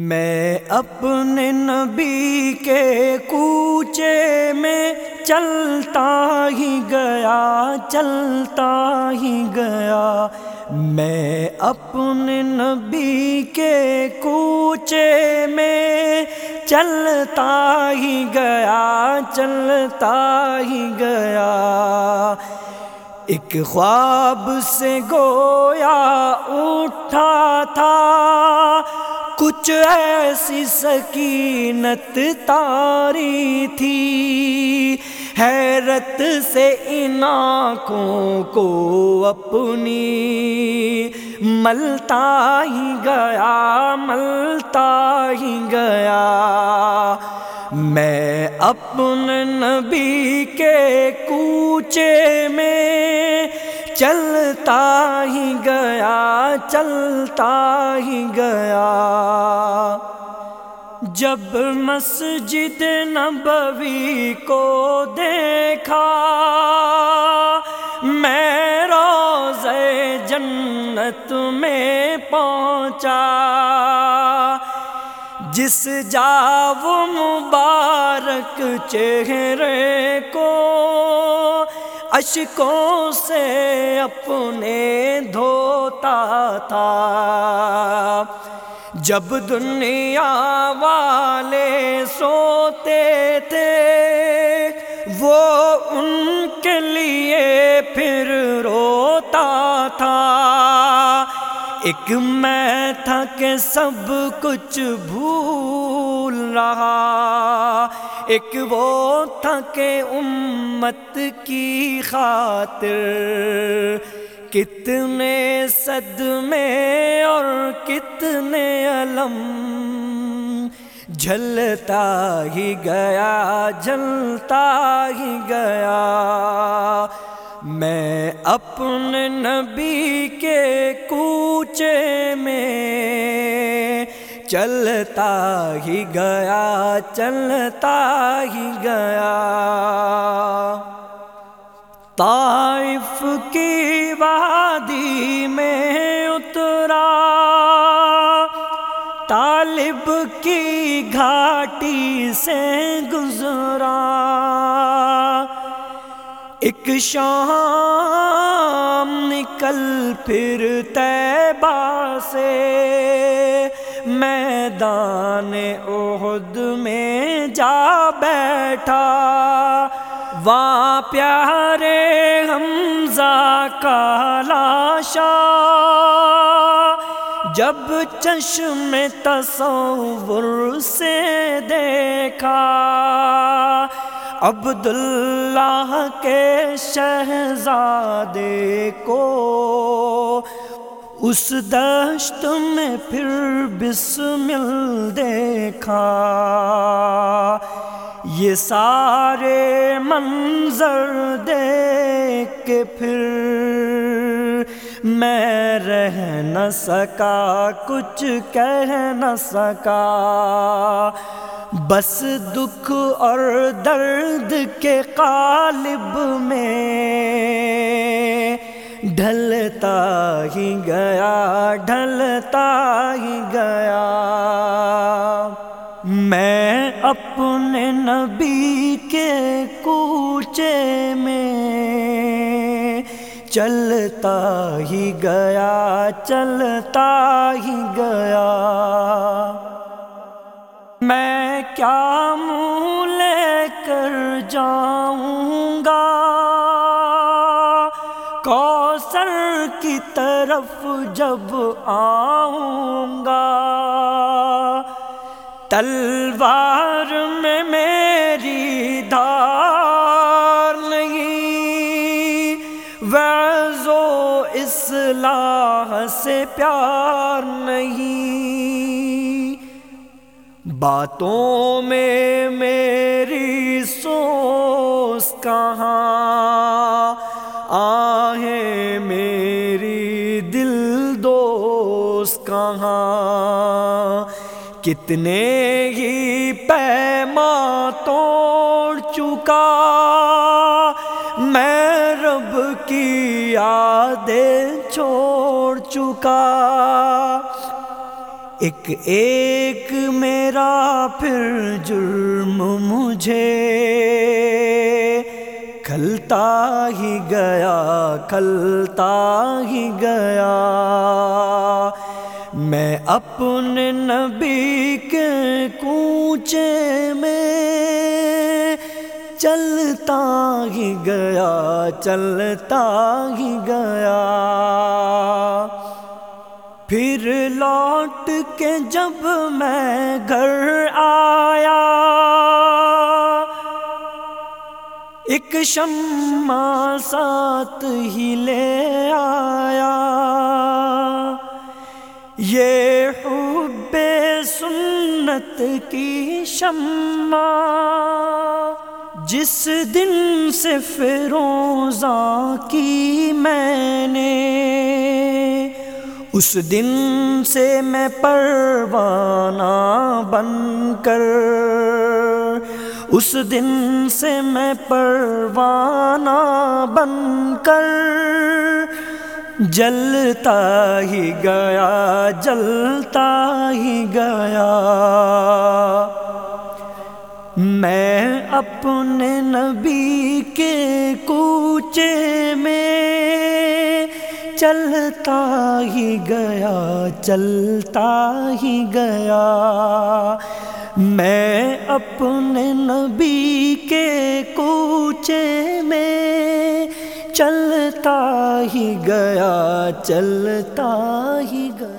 میں اپنے نبی کے کوچے میں چلتا ہی گیا، چلتا ہی گیا۔ میں اپنے نبی کے کوچے میں چلتا ہی گیا، چلتا ہی گیا۔ ایک خواب سے گویا اٹھا تھا۔ کچھ ایسی سکینت تاری تھی۔ حیرت سے ان آنکھوں کو اپنی ملتا ہی گیا، ملتا ہی گیا۔ میں اپنے نبی کے کوچے میں چلتا ہی گیا، چلتا ہی گیا۔ جب مسجد نبوی کو دیکھا، میں روز جنت میں پہنچا۔ جس جا وہ مبارک چہرے کو اشکوں سے اپنے دھوتا تھا۔ جب دنیا والے سوتے تھے، وہ ان کے لیے پھر روتا تھا۔ ایک میں تھا کہ سب کچھ بھول رہا ایک وہ تھا کہ امت کی خاطر کتنے صدمے اور کتنے علم جلتا ہی گیا جلتا ہی گیا۔ میں اپنے نبی کے کوچے میں چلتا ہی گیا، چلتا ہی گیا۔ طائف کی وادی میں اترا۔ طالب کی گھاٹی سے گزرا۔ ایک شام نکل پھر تیبا سے۔ میدان عہد میں جا بیٹھا۔ وہاں پیارے حمزہ کا لاشا۔ جب چشم تصور سے دیکھا۔ عبداللہ کے شہزادے کو اس دشت میں پھر بسمل دیکھا۔ یہ سارے منظر دیکھ کے پھر میں رہ نہ سکا، کچھ کہہ نہ سکا۔ بس دکھ اور درد کے قالب میں ڈھلتا ہی گیا ڈھلتا ہی گیا میں اپنے نبی کے کوچے میں چلتا ہی گیا چلتا ہی گیا میں کیا منہ لے کر جاؤں طرف جب آؤں گا۔ تلوار میں میری دھار نہیں ویزو اصلاح سے پیار نہیں۔ باتوں میں میری سوس کہاں، آہیں میری دل دوست کہاں؟ کتنے ہی پیما توڑ چکا؟ میں رب کی یادیں چھوڑ چکا۔ ایک ایک میرا پھر جرم مجھے۔ کھلتا ہی گیا کھلتا ہی گیا میں اپنے نبی کے کوچے میں چلتا ہی گیا چلتا ہی گیا پھر لوٹ کے جب میں گھر آیا ایک شمع ساتھ ہی لے آیا۔ یہ حب سنت کی شمع جس دن سے فروزاں کی میں نے، اس دن سے میں پروانہ بن کر اس دن سے میں پروانہ بن کر جلتا ہی گیا، جلتا ہی گیا۔ میں اپنے نبی کے کوچے میں چلتا ہی گیا، چلتا ہی گیا۔ میں اپنے نبی کے کوچے میں چلتا ہی گیا چلتا ہی گیا۔